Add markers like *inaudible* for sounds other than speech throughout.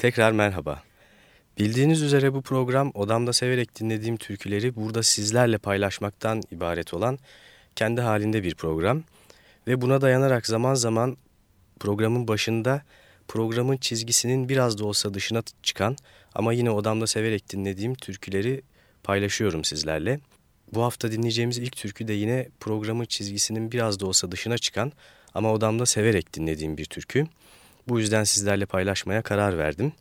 Tekrar merhaba. Bildiğiniz üzere bu program odamda severek dinlediğim türküleri burada sizlerle paylaşmaktan ibaret olan kendi halinde bir program. Ve buna dayanarak zaman zaman programın başında programın çizgisinin biraz da olsa dışına çıkan ama yine odamda severek dinlediğim türküleri paylaşıyorum sizlerle. Bu hafta dinleyeceğimiz ilk türkü de yine programın çizgisinin biraz da olsa dışına çıkan ama odamda severek dinlediğim bir türkü. Bu yüzden sizlerle paylaşmaya karar verdim.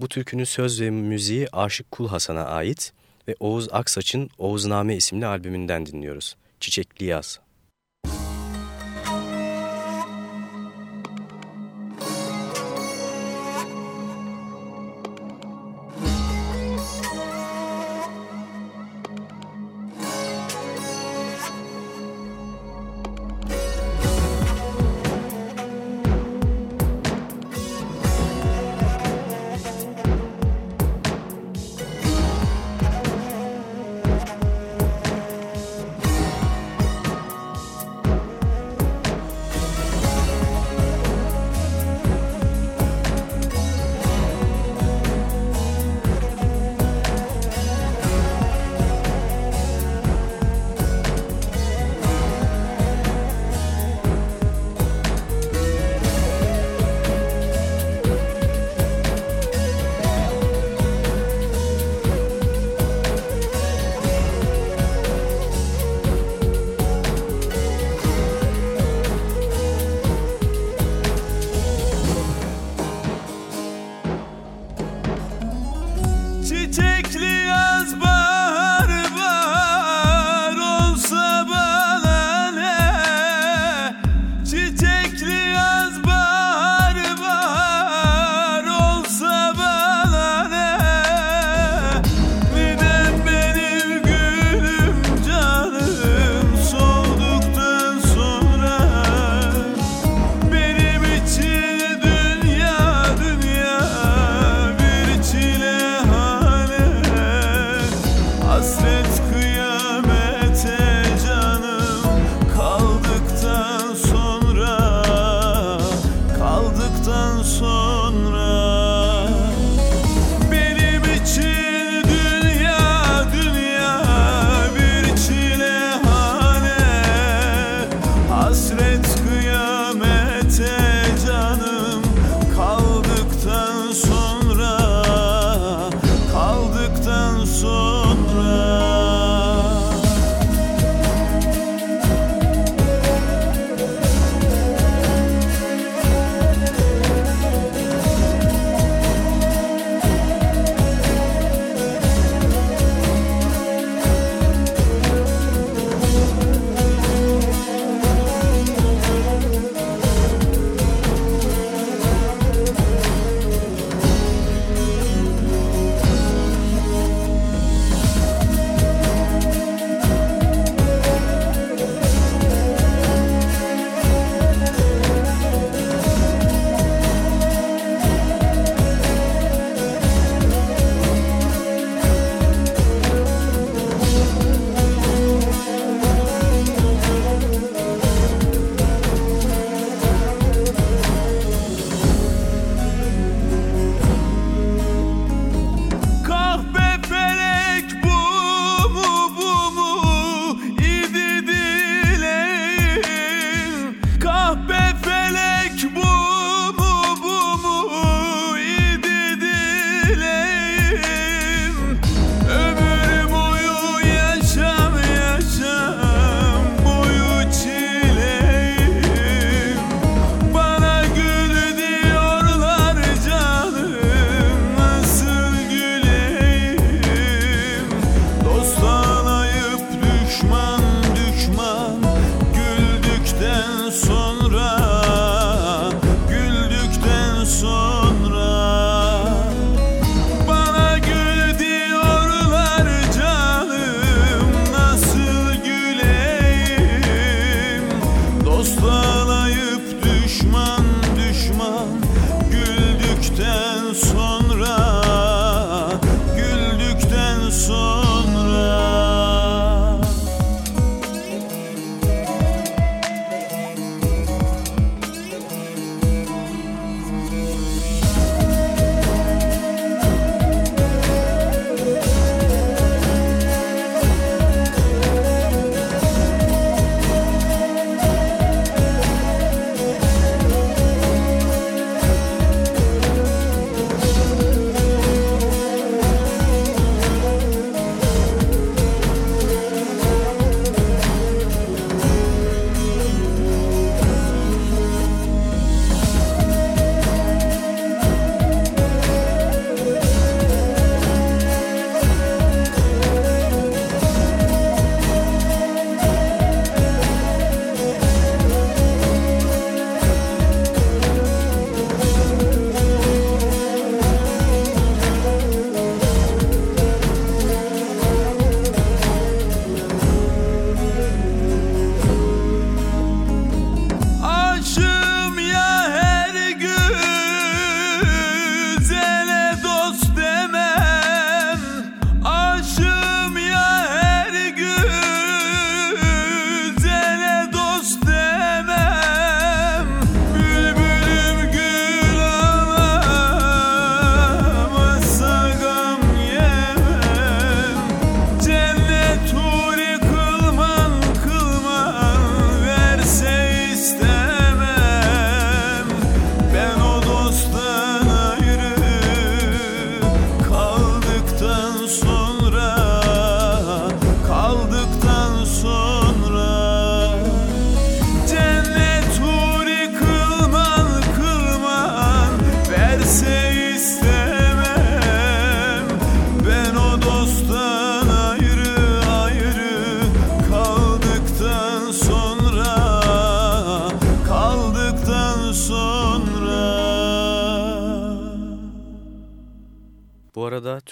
Bu türkünün söz ve müziği Aşık Kul Hasan'a ait ve Oğuz Aksaç'ın Oğuzname isimli albümünden dinliyoruz. Çiçekli Yaz.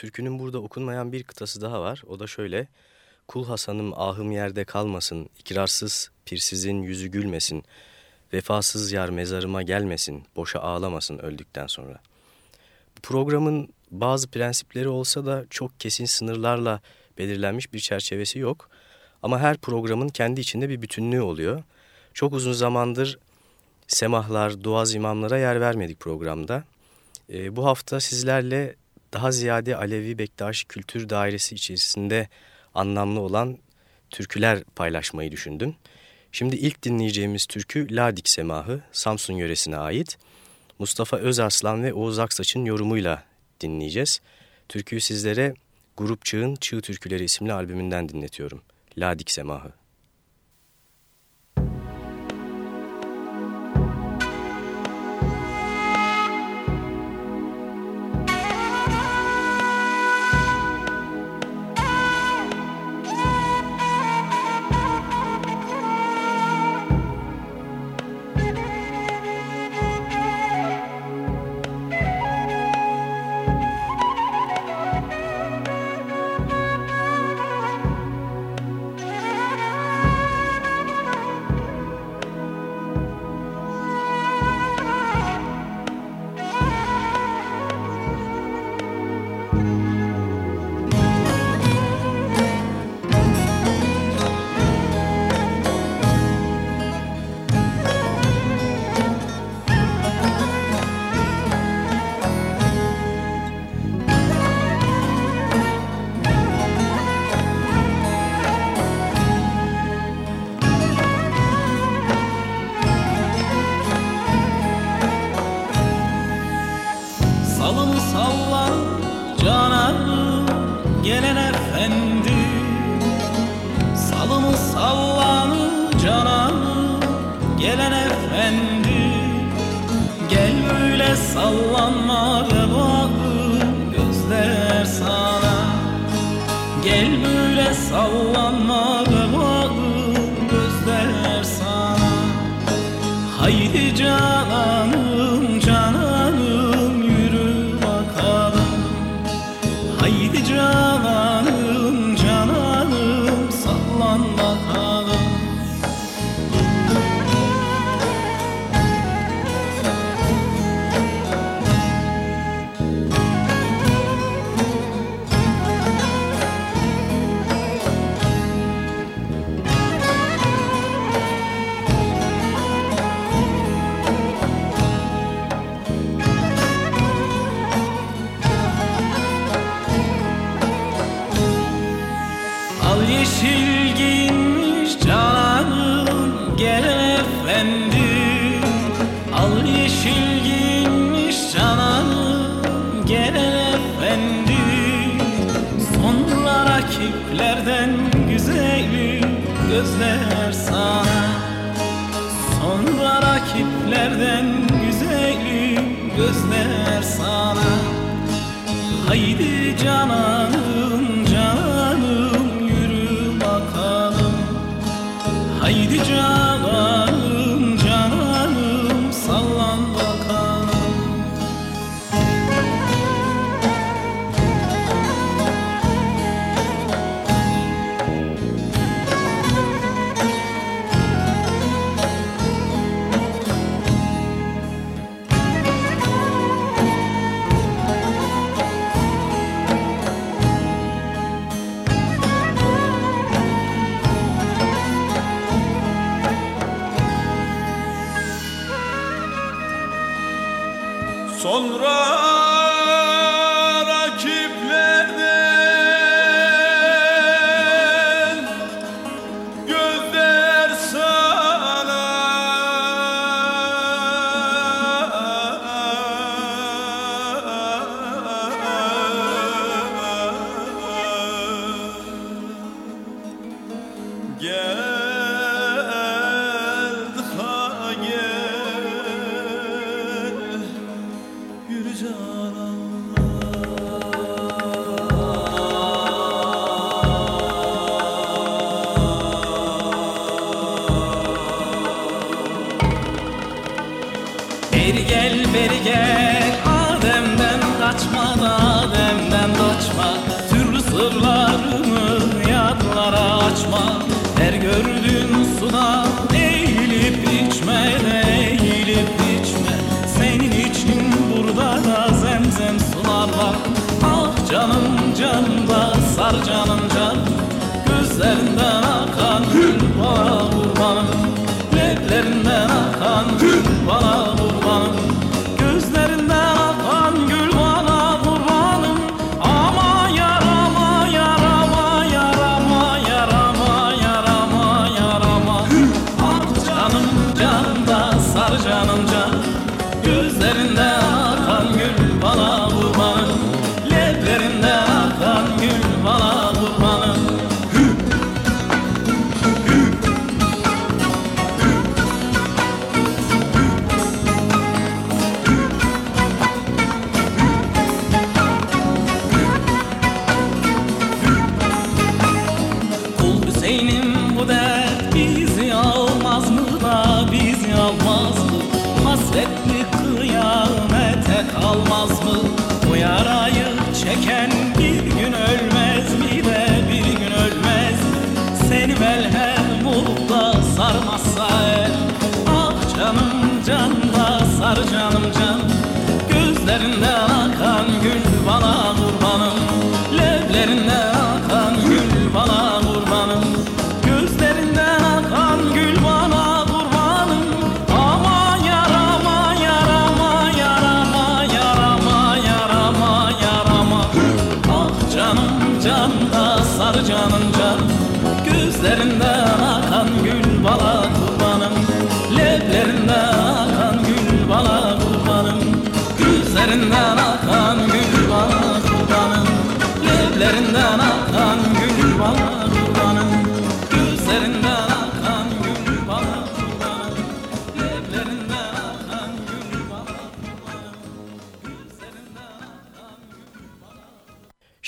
Türkünün burada okunmayan bir kıtası daha var. O da şöyle. Kul Hasan'ım ahım yerde kalmasın, ikrarsız pirsizin yüzü gülmesin, vefasız yar mezarıma gelmesin, boşa ağlamasın öldükten sonra. Bu programın bazı prensipleri olsa da çok kesin sınırlarla belirlenmiş bir çerçevesi yok. Ama her programın kendi içinde bir bütünlüğü oluyor. Çok uzun zamandır semahlar, duaz imamlara yer vermedik programda. E, bu hafta sizlerle daha ziyade Alevi Bektaşi Kültür Dairesi içerisinde anlamlı olan türküler paylaşmayı düşündüm. Şimdi ilk dinleyeceğimiz türkü Ladik Semahı, Samsun yöresine ait. Mustafa Özarslan ve Oğuz Aksaç'ın yorumuyla dinleyeceğiz. Türküyü sizlere Grup Çığ'ın Çığ Türküleri isimli albümünden dinletiyorum. Ladik Semahı.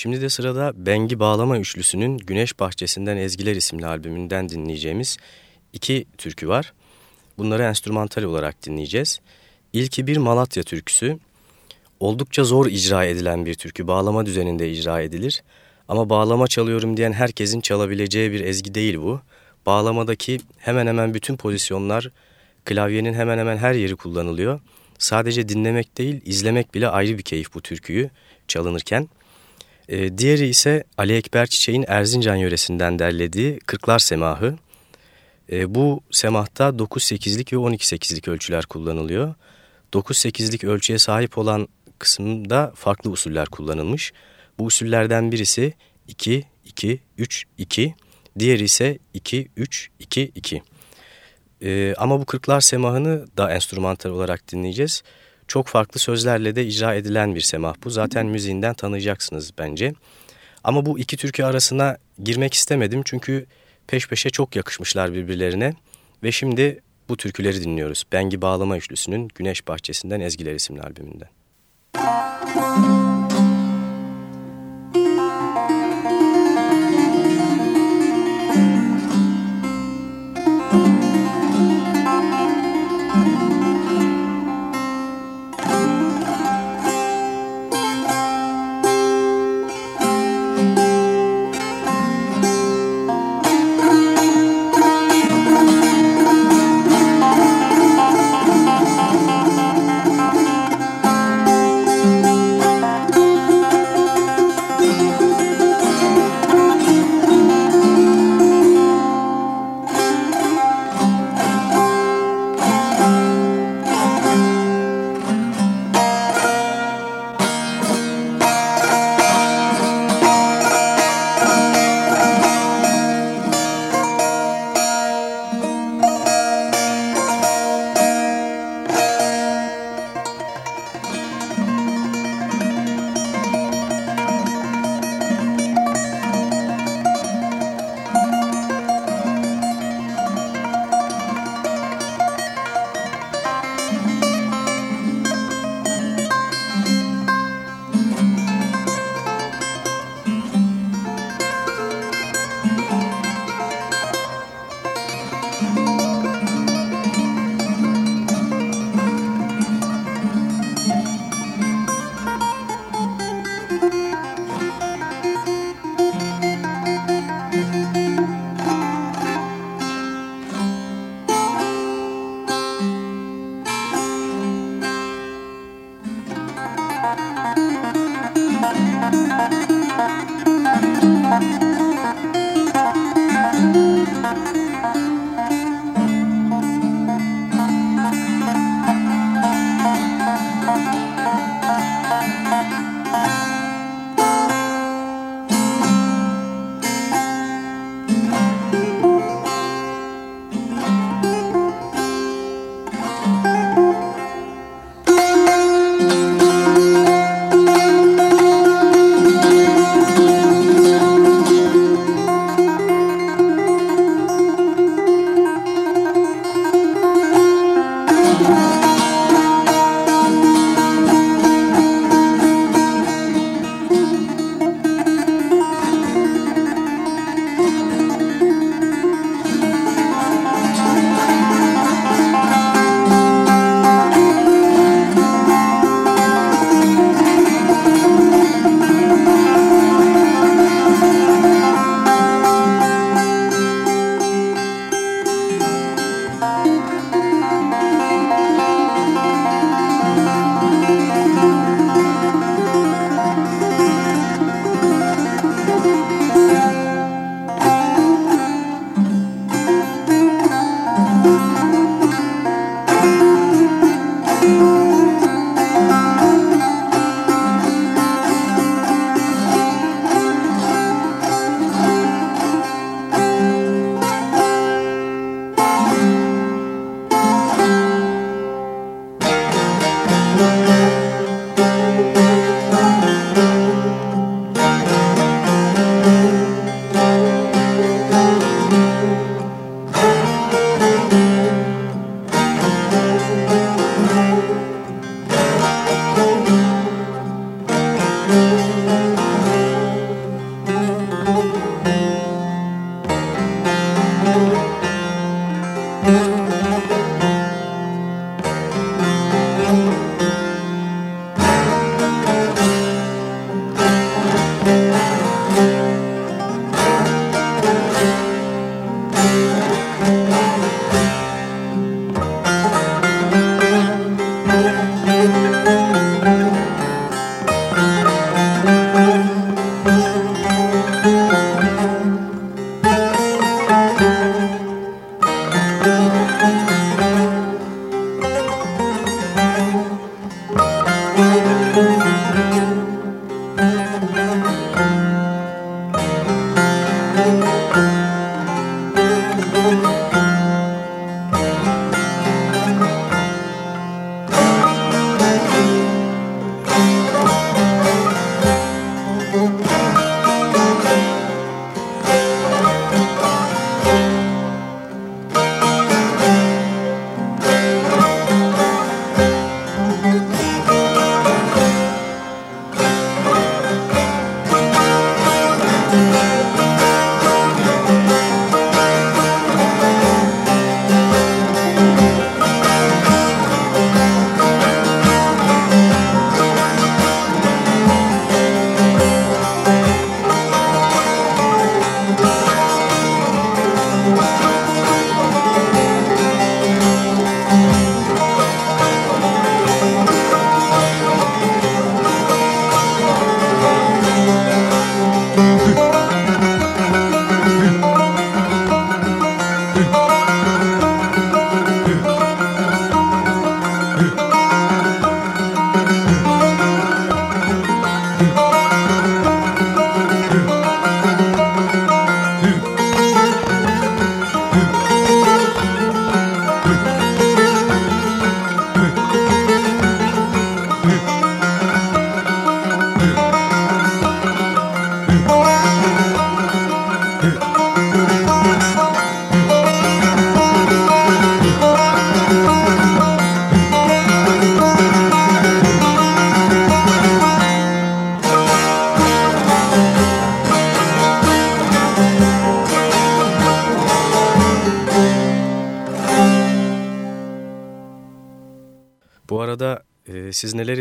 Şimdi de sırada Bengi Bağlama Üçlüsü'nün Güneş Bahçesinden Ezgiler isimli albümünden dinleyeceğimiz iki türkü var. Bunları enstrümantal olarak dinleyeceğiz. İlki bir Malatya türküsü. Oldukça zor icra edilen bir türkü. Bağlama düzeninde icra edilir. Ama bağlama çalıyorum diyen herkesin çalabileceği bir ezgi değil bu. Bağlamadaki hemen hemen bütün pozisyonlar, klavyenin hemen hemen her yeri kullanılıyor. Sadece dinlemek değil, izlemek bile ayrı bir keyif bu türküyü çalınırken. Ee, diğeri ise Ali Ekber Çiçek'in Erzincan yöresinden derlediği Kırklar Semahı. Ee, bu semahta 9-8'lik ve 12-8'lik ölçüler kullanılıyor. 9-8'lik ölçüye sahip olan kısımda farklı usuller kullanılmış. Bu usullerden birisi 2-2-3-2, diğeri ise 2-3-2-2. Ee, ama bu Kırklar Semahı'nı da enstrümantal olarak dinleyeceğiz. Çok farklı sözlerle de icra edilen bir semah bu. Zaten müziğinden tanıyacaksınız bence. Ama bu iki türkü arasına girmek istemedim çünkü peş peşe çok yakışmışlar birbirlerine. Ve şimdi bu türküleri dinliyoruz. Bengi Bağlama Üçlüsü'nün Güneş Bahçesinden Ezgiler isimli albümünden. siz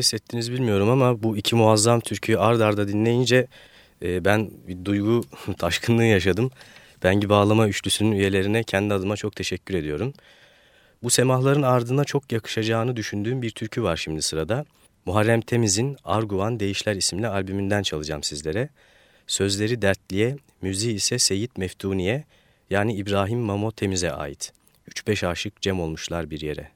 hissettiniz bilmiyorum ama bu iki muazzam türküyü ard arda dinleyince e, ben bir duygu *laughs* taşkınlığı yaşadım. Ben gibi ağlama üçlüsünün üyelerine kendi adıma çok teşekkür ediyorum. Bu semahların ardına çok yakışacağını düşündüğüm bir türkü var şimdi sırada. Muharrem Temiz'in Arguvan Değişler isimli albümünden çalacağım sizlere. Sözleri Dertli'ye, müziği ise Seyit Meftuni'ye yani İbrahim Mamo Temiz'e ait. 3-5 aşık cem olmuşlar bir yere.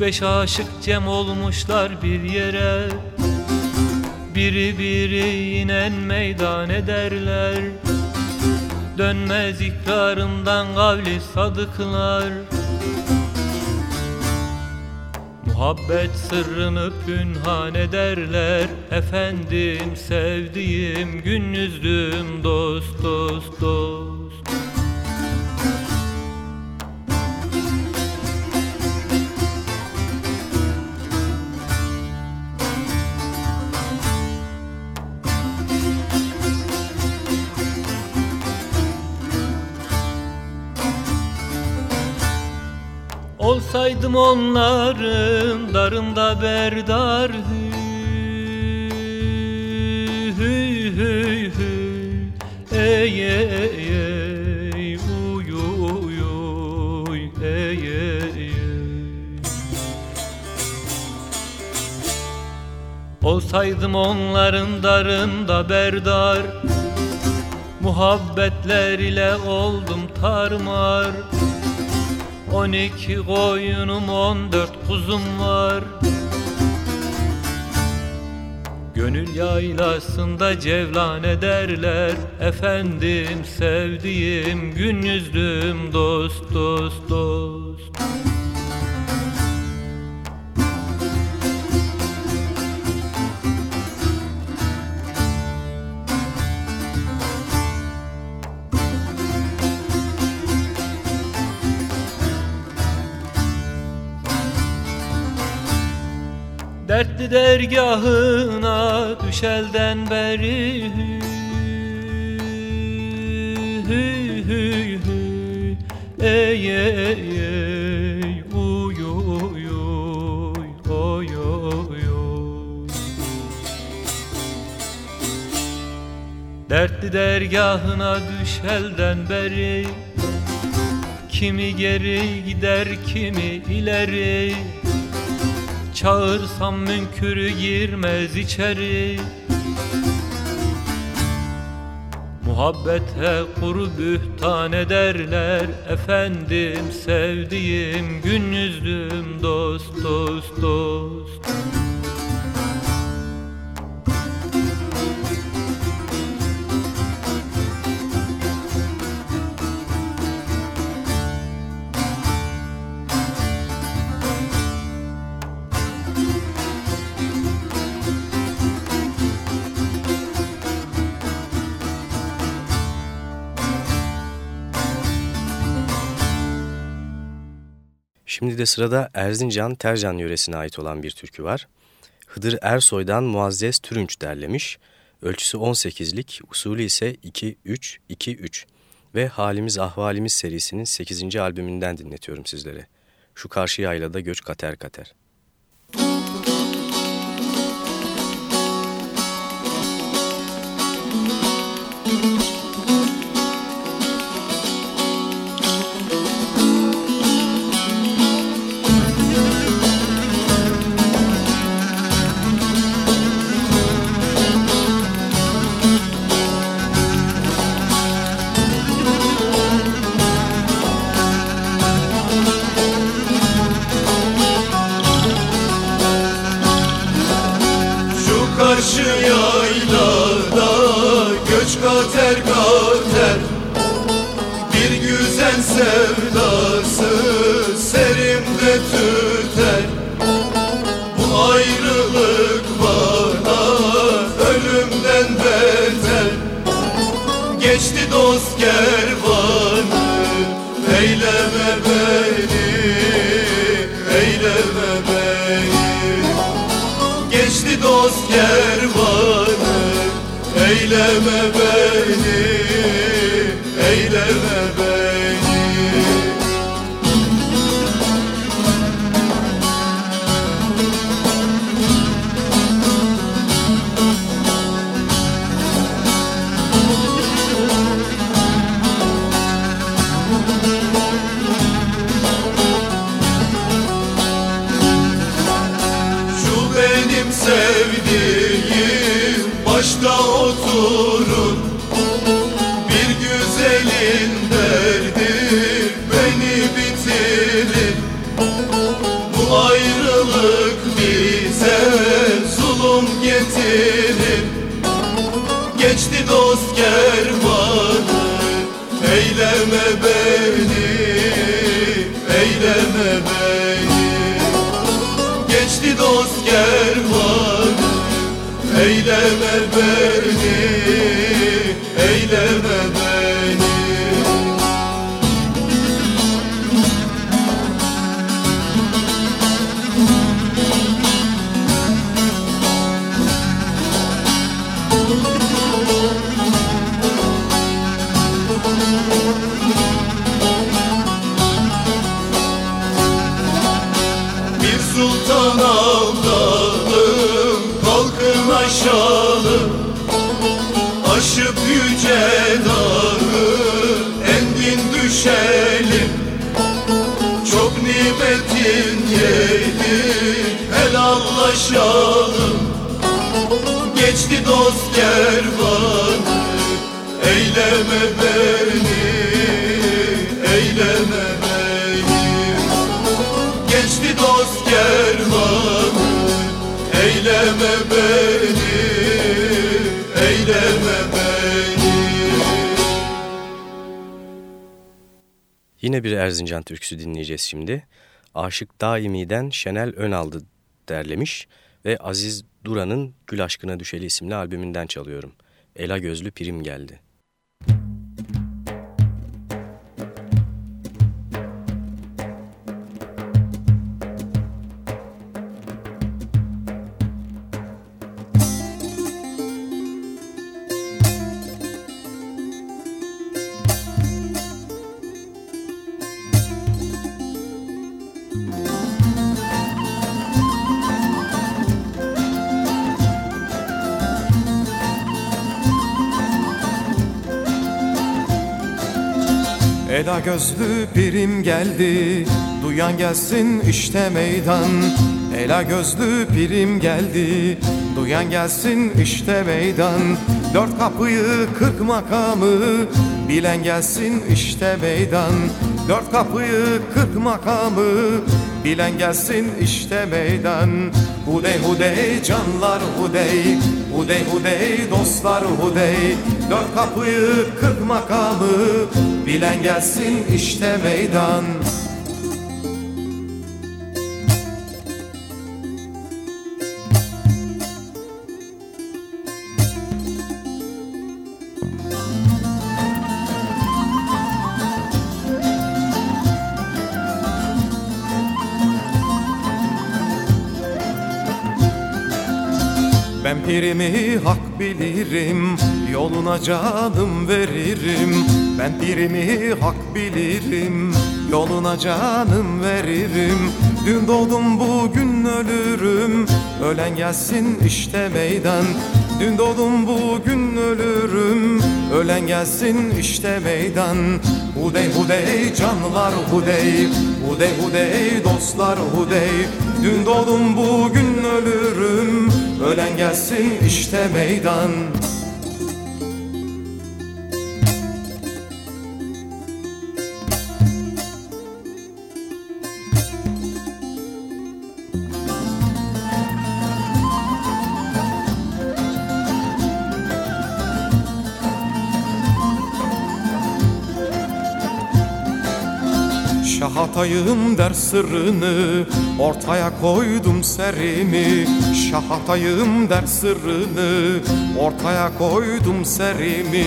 Beş aşık cem olmuşlar bir yere. Biri biri inen meydan ederler. Dönmez ikrarından kavli sadıklar. Muhabbet sırrını pünhan ederler. Efendim sevdiğim gün yüzdüm dost dost dost Olsaydım onların darında berdar. Hüy hüy hüy Ey ey ey Uy uy uy. Ey ey ey. Olsaydım onların darında berdar. Muhabbetler ile oldum tarmar On iki koyunum on dört kuzum var. Gönül yaylasında cevlan ederler Efendim sevdiğim gün yüzdüm dost dost dost dergahına düşelden beri. Hü hü hü ey ey ey uy uy uy oy oy oy. Dertli dergahına düşelden beri. Kimi geri gider kimi ileri Çağırsam münkürü girmez içeri. Muhabbete kuru bühtan ederler Efendim sevdiğim gün yüzdüm dost dost dost Şimdi de sırada Erzincan Tercan yöresine ait olan bir türkü var. Hıdır Ersoy'dan Muazzez Türünç derlemiş. Ölçüsü 18'lik, usulü ise 2-3-2-3 ve Halimiz Ahvalimiz serisinin 8. albümünden dinletiyorum sizlere. Şu karşı yaylada göç kater kater. Eyleme beni, eyleme beni Geçti dost kervanı Eyleme beni Eyleme beni Geçti dost kervanı Eyleme beni Eyleme beni Yine bir Erzincan türküsü dinleyeceğiz şimdi. Aşık Daimi'den Şenel Önaldı derlemiş ve Aziz Duran'ın Gül Aşkına Düşeli isimli albümünden çalıyorum. Ela Gözlü Pirim geldi. Ela gözlü pirim geldi. Duyan gelsin işte meydan. Ela gözlü pirim geldi. Duyan gelsin işte meydan. Dört kapıyı kırk makamı Bilen gelsin işte meydan. Dört kapıyı kırk makamı Bilen gelsin işte meydan. Hudey hudey canlar hudey Hudey hudey dostlar hudey Dört kapıyı kırk makamı Bilen gelsin işte meydan. Ben pirimi hak bilirim Yoluna canım veririm. Ben pirimi hak bilirim. Yoluna canım veririm. Dün doğdum bugün ölürüm. Ölen gelsin işte meydan. Dün doğdum bugün ölürüm. Ölen gelsin işte meydan. Hudey hudey canlar hudey. Hudey hudey dostlar hudey. Dün doğdum bugün ölürüm. Ölen gelsin işte meydan Şahatayım der sırrını Ortaya koydum serimi. Şahatayım der sırrını Ortaya koydum serimi.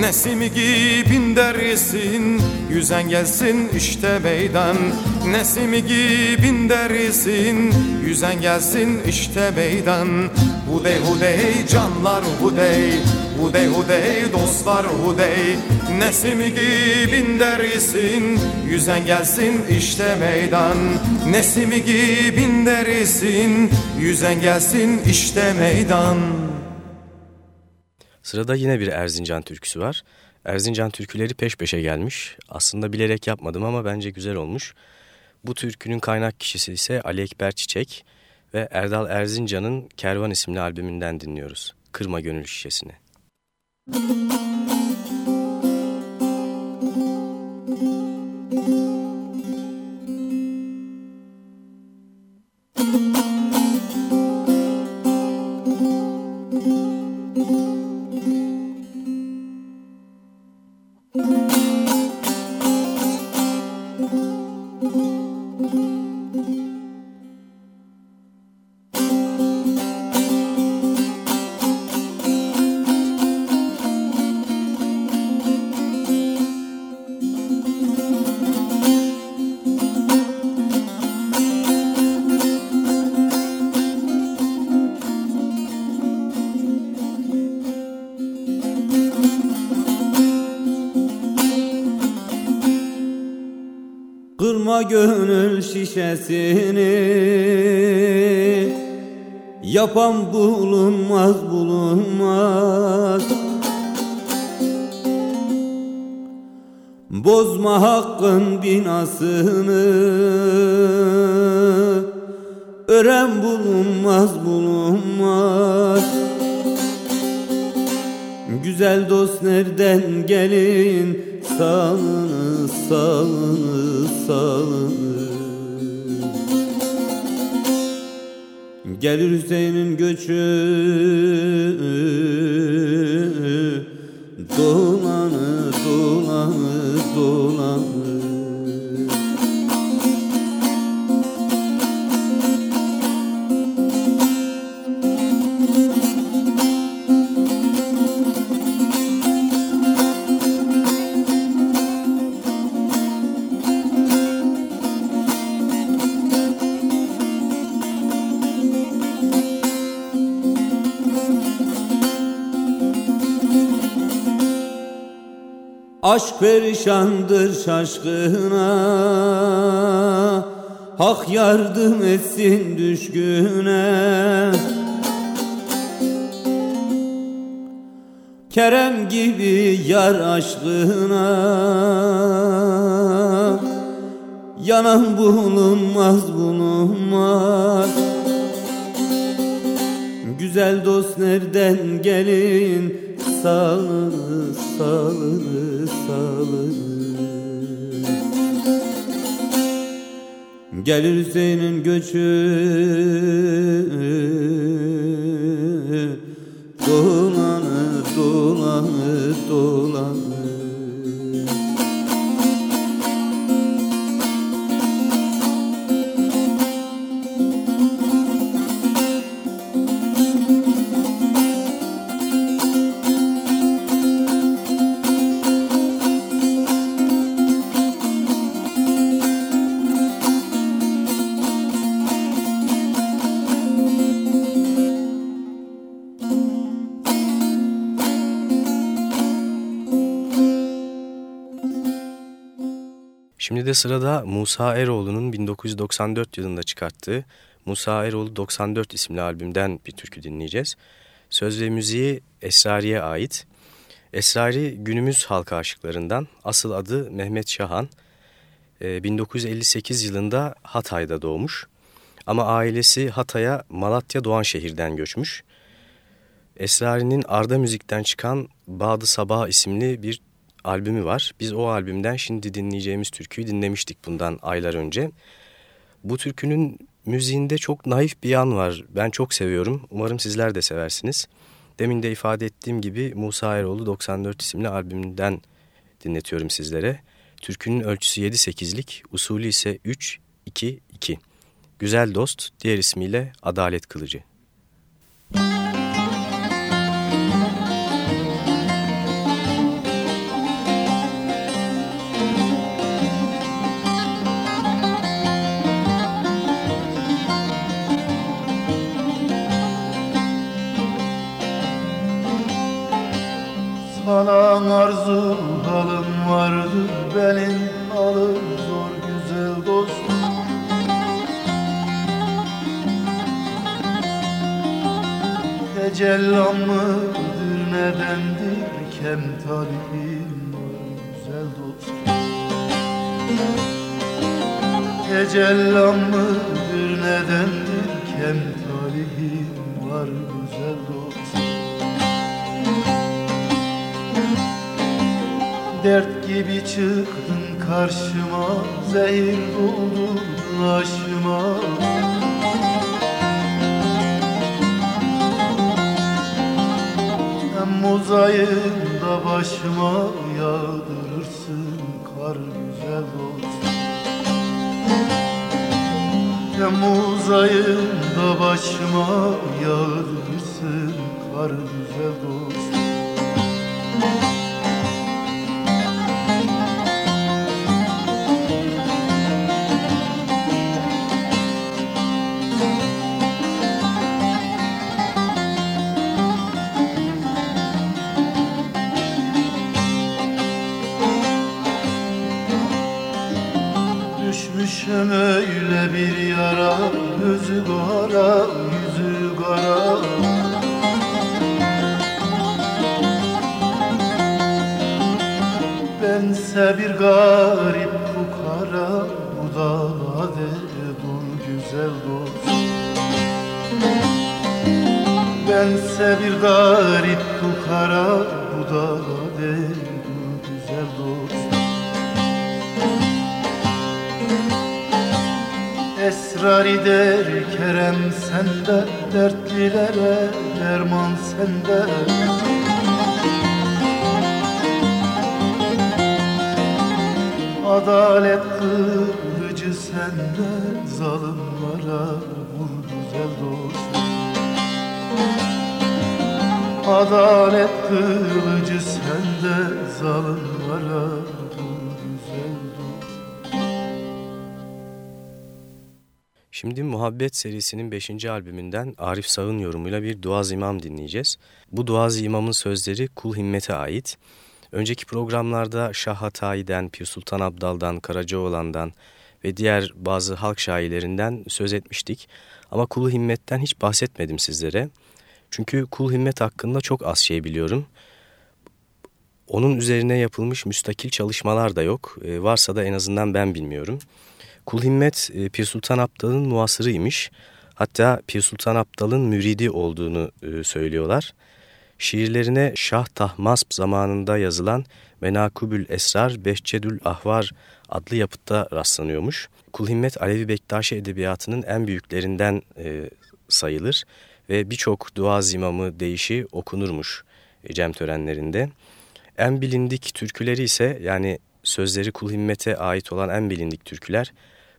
Nesimi gibin dersin Yüzen gelsin işte meydan. Nesimi gibin dersin Yüzen gelsin işte meydan Hudey hudey canlar hudey Hudey hudey dostlar hudey Nesimi gibin dersin Yüzen gelsin işte meydan Nesimi gibin dersin Yüzen gelsin işte meydan Sırada yine bir Erzincan türküsü var. Erzincan türküleri peş peşe gelmiş. Aslında bilerek yapmadım ama bence güzel olmuş. Bu türkünün kaynak kişisi ise Ali Ekber Çiçek ve Erdal Erzincan'ın Kervan isimli albümünden dinliyoruz. Kırma Gönül Şişesini. Müzik Yapan bulunmaz bulunmaz. Bozma hakkın binasını. Ören bulunmaz bulunmaz. Güzel dost nereden gelin? Salını salını salını Gelir Hüseyin'in göçü. Dolanı Aşk perişandır şaşkına. Hak yardım etsin düşküne. Kerem gibi yar aşkına. Yanan bulunmaz bulunmaz. Güzel dost nereden gelin salını salını salını Gelir Hüseyin'in göçü de sırada Musa Eroğlu'nun 1994 yılında çıkarttığı Musa Eroğlu 94 isimli albümden bir türkü dinleyeceğiz. Söz ve müziği Esrari'ye ait. Esrari günümüz halka aşıklarından asıl adı Mehmet Şahan. 1958 ee, yılında Hatay'da doğmuş. Ama ailesi Hatay'a Malatya Doğanşehir'den göçmüş. Esrari'nin Arda Müzik'ten çıkan Bağdı Sabah isimli bir albümü var. Biz o albümden şimdi dinleyeceğimiz türküyü dinlemiştik bundan aylar önce. Bu türkünün müziğinde çok naif bir yan var. Ben çok seviyorum. Umarım sizler de seversiniz. Demin de ifade ettiğim gibi Musa Eroğlu 94 isimli albümünden dinletiyorum sizlere. Türkünün ölçüsü 7-8'lik, usulü ise 3-2-2. Güzel Dost, diğer ismiyle Adalet Kılıcı. Müzik yüzü kara. Bense bir garip fukara Bu dağda dur güzel dost. Bense bir garip fukara Bu dağda Esrar der kerem sende Dertlilere derman sende. Adalet kılıcı sende Zalimlara vur güzel dost. Adalet kılıcı sende Zalimlara Şimdi Muhabbet serisinin 5. albümünden Arif Sağ'ın yorumuyla bir Duaz İmam dinleyeceğiz. Bu Duaz İmam'ın sözleri Kul Himmet'e ait. Önceki programlarda Şah Hatayi'den, Pir Sultan Abdal'dan, Karacaoğlan'dan ve diğer bazı halk şairlerinden söz etmiştik. Ama Kul Himmet'ten hiç bahsetmedim sizlere. Çünkü Kul Himmet hakkında çok az şey biliyorum. Onun üzerine yapılmış müstakil çalışmalar da yok. E, varsa da en azından ben bilmiyorum. Kul Himmet e, Pir Sultan Abdal'ın muasırıymış. Hatta Pir Sultan Abdal'ın müridi olduğunu e, söylüyorlar. Şiirlerine Şah Tahmasp zamanında yazılan Menakubül Esrar Behçedül Ahvar adlı yapıtta rastlanıyormuş. Kul Himmet Alevi Bektaşi edebiyatının en büyüklerinden e, sayılır ve birçok dua zimamı deyişi okunurmuş cem törenlerinde. En bilindik türküleri ise yani sözleri Kul Himmet'e ait olan en bilindik türküler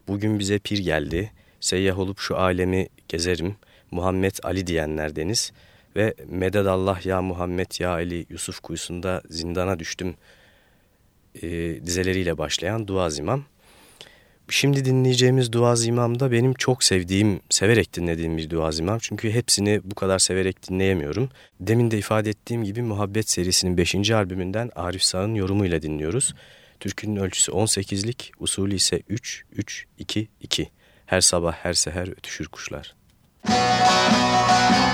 Bugün bize pir geldi, seyyah olup şu alemi gezerim, Muhammed Ali diyenlerdeniz ve Mededallah ya Muhammed ya Ali Yusuf kuyusunda zindana düştüm e, dizeleriyle başlayan Dua Zimam. Şimdi dinleyeceğimiz Dua Zimam da benim çok sevdiğim, severek dinlediğim bir Dua Zimam. Çünkü hepsini bu kadar severek dinleyemiyorum. Demin de ifade ettiğim gibi Muhabbet serisinin 5. albümünden Arif Sağ'ın yorumuyla dinliyoruz. Türkünün ölçüsü 18'lik, usulü ise 3-3-2-2. Her sabah her seher ötüşür kuşlar. Her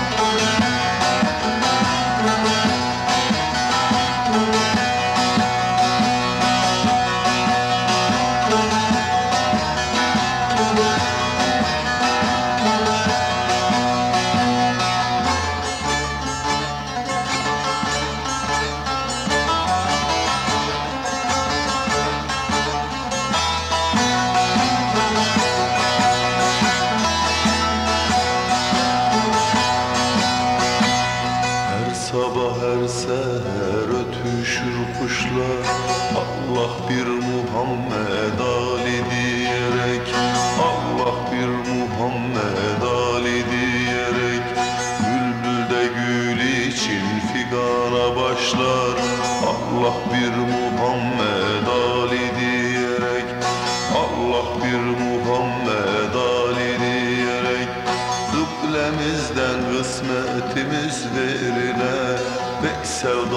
kısmetimiz verilen Veysel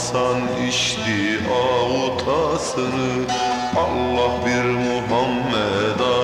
Hasan içti avutasını Allah bir Muhammed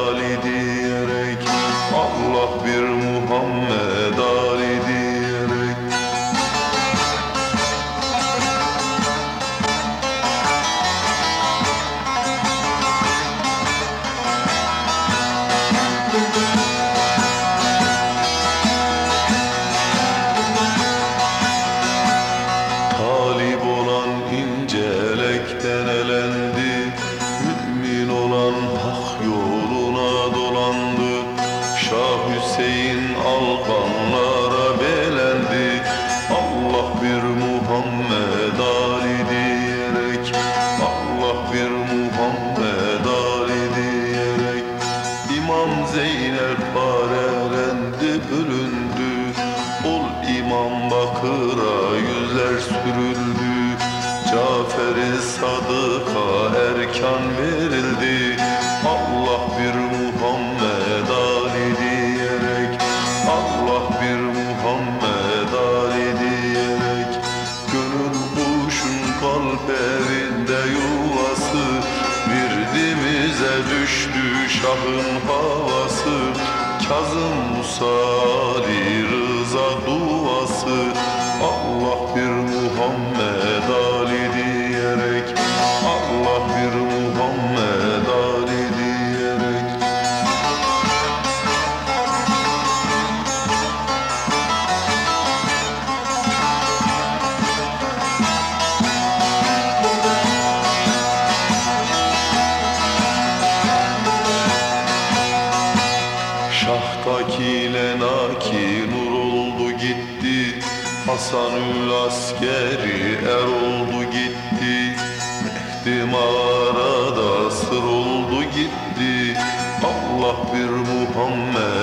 Hasanül askeri er oldu gitti. Mehdi mağarada sır oldu gitti. Allah bir Muhammed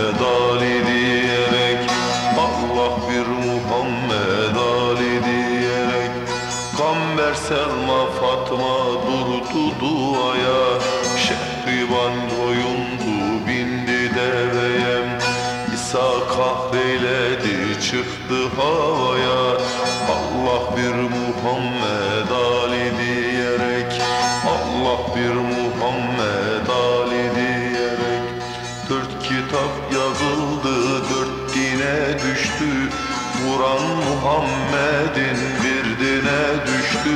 havaya Allah bir Muhammed Ali diyerek Allah bir Muhammed Ali diyerek. Dört kitap yazıldı dört dine düştü Kur'an Muhammed'in birdine düştü.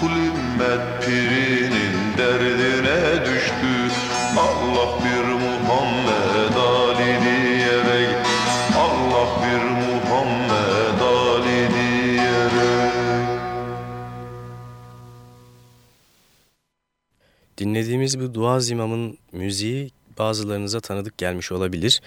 Kul ümmet Dinlediğimiz bu Duaz İmam'ın müziği bazılarınıza tanıdık gelmiş olabilir.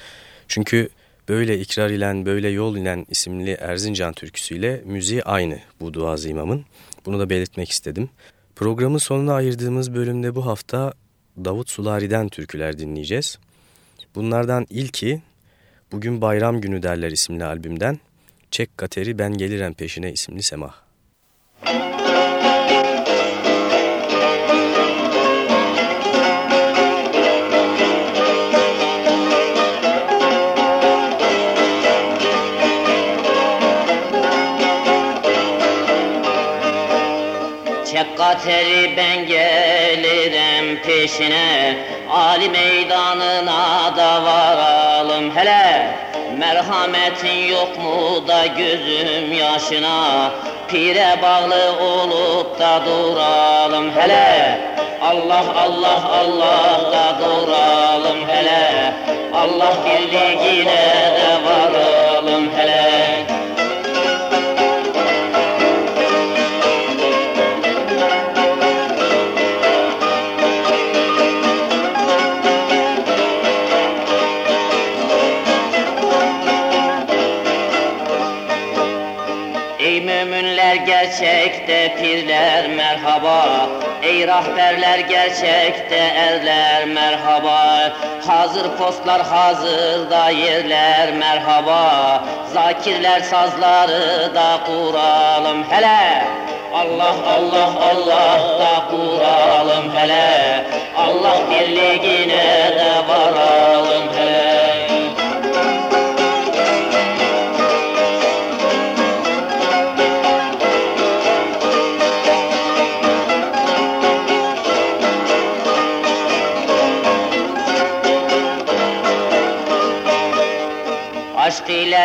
Çünkü Böyle ikrar ilen, böyle yol ilen isimli Erzincan türküsüyle müziği aynı bu Duaz İmam'ın. Bunu da belirtmek istedim. Programın sonuna ayırdığımız bölümde bu hafta Davut Sulari'den türküler dinleyeceğiz. Bunlardan ilki Bugün Bayram Günü derler isimli albümden Çek Kateri Ben Gelirem Peşine isimli semah. Kateri ben gelirim peşine. Ali meydanına da varalım hele. Merhametin yok mu da gözüm yaşına? Pire bağlı olup da duralım hele. Allah Allah Allah da duralım hele. Allah birliğine de varalım hele rahberler gerçekte erler merhaba. Hazır postlar hazırda yerler merhaba. Zakirler sazları da kuralım hele. Allah Allah Allah da kuralım hele. Allah birliğine de varalım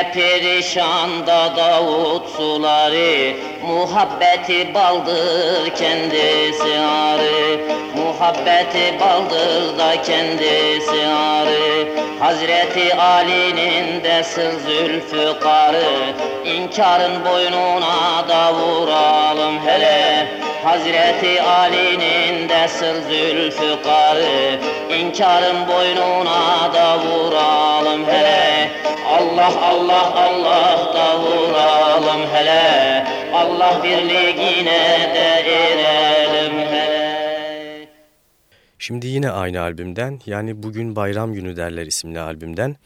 ile perişan da Davut suları Muhabbeti baldır kendisi arı. Muhabbeti baldır da kendisi arı. Hazreti Ali'nin de sır zülfükarı İnkarın boynuna da vuralım hele. Hazreti Ali'nin de sır zülfükarı İnkarın boynuna da vuralım hele Allah Allah Allah da vuralım hele Allah birliğine de erelim hele Şimdi yine aynı albümden yani Bugün Bayram Günü derler isimli albümden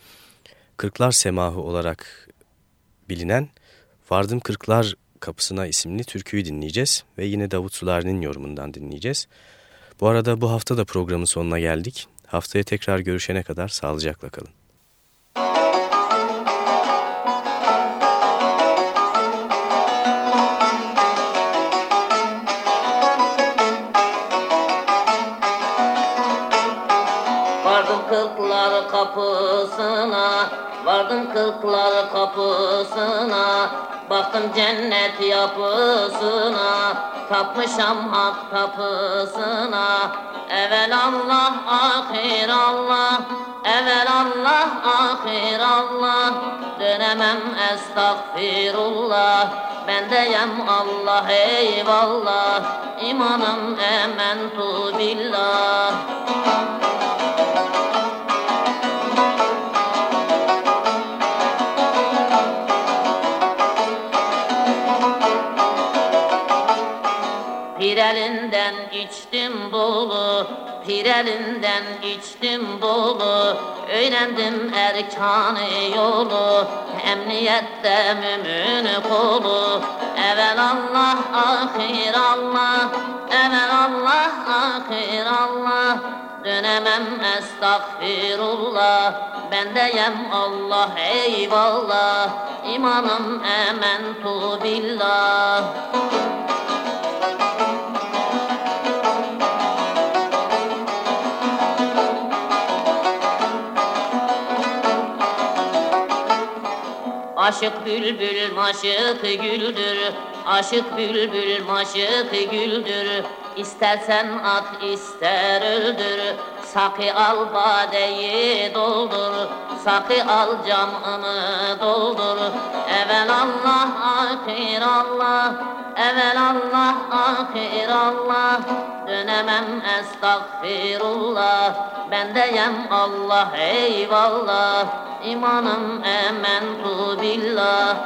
Kırklar Semahı olarak bilinen Vardım Kırklar Kapısına isimli türküyü dinleyeceğiz ve yine Davut Sular'ın yorumundan dinleyeceğiz. Bu arada bu hafta da programın sonuna geldik. Haftaya tekrar görüşene kadar sağlıcakla kalın. Kapısına. Baktım cennet yapısına. Tapmışam hak tapısına Evvel Allah ahir Allah. Evvel Allah ahir Allah. Dönemem estağfirullah. Bendeyem Allah eyvallah. İmanım ementu billah içtim dolu, pirelinden içtim dolu Öğrendim erkanı yolu, emniyette mümin kolu. Evvel Allah, ahir Allah, evvel Allah, ahir Allah. Dönemem estağfirullah Bendeyem Allah eyvallah. İmanım ementu billah Aşık bülbül maşık güldür. Aşık bülbül maşık güldür. İstersen at ister öldür Sakı al badeyi doldur Sakı al camını doldur. Evvel Allah ahir Allah Evvel Allah ahir Allah. Dönemem estağfirullah Bendeyem Allah eyvallah. İmanım ementu billah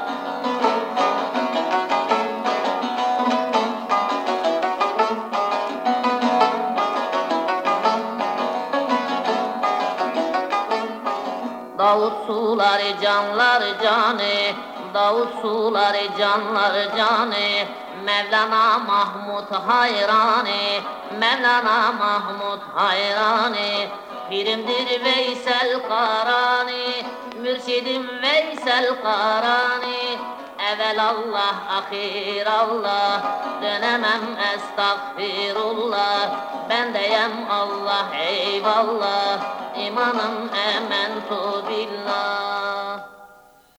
Davut suları canlar canı. Davut suları canlar canı. Mevlana Mahmut hayrani Mevlana Mahmut hayrani Pirimdir Veysel Karani. Mürşidim Veysel Karani Evvel Allah, ahir Allah Dönemem estağfirullah. Bendeyem Allah eyvallah. İmanım ementu billah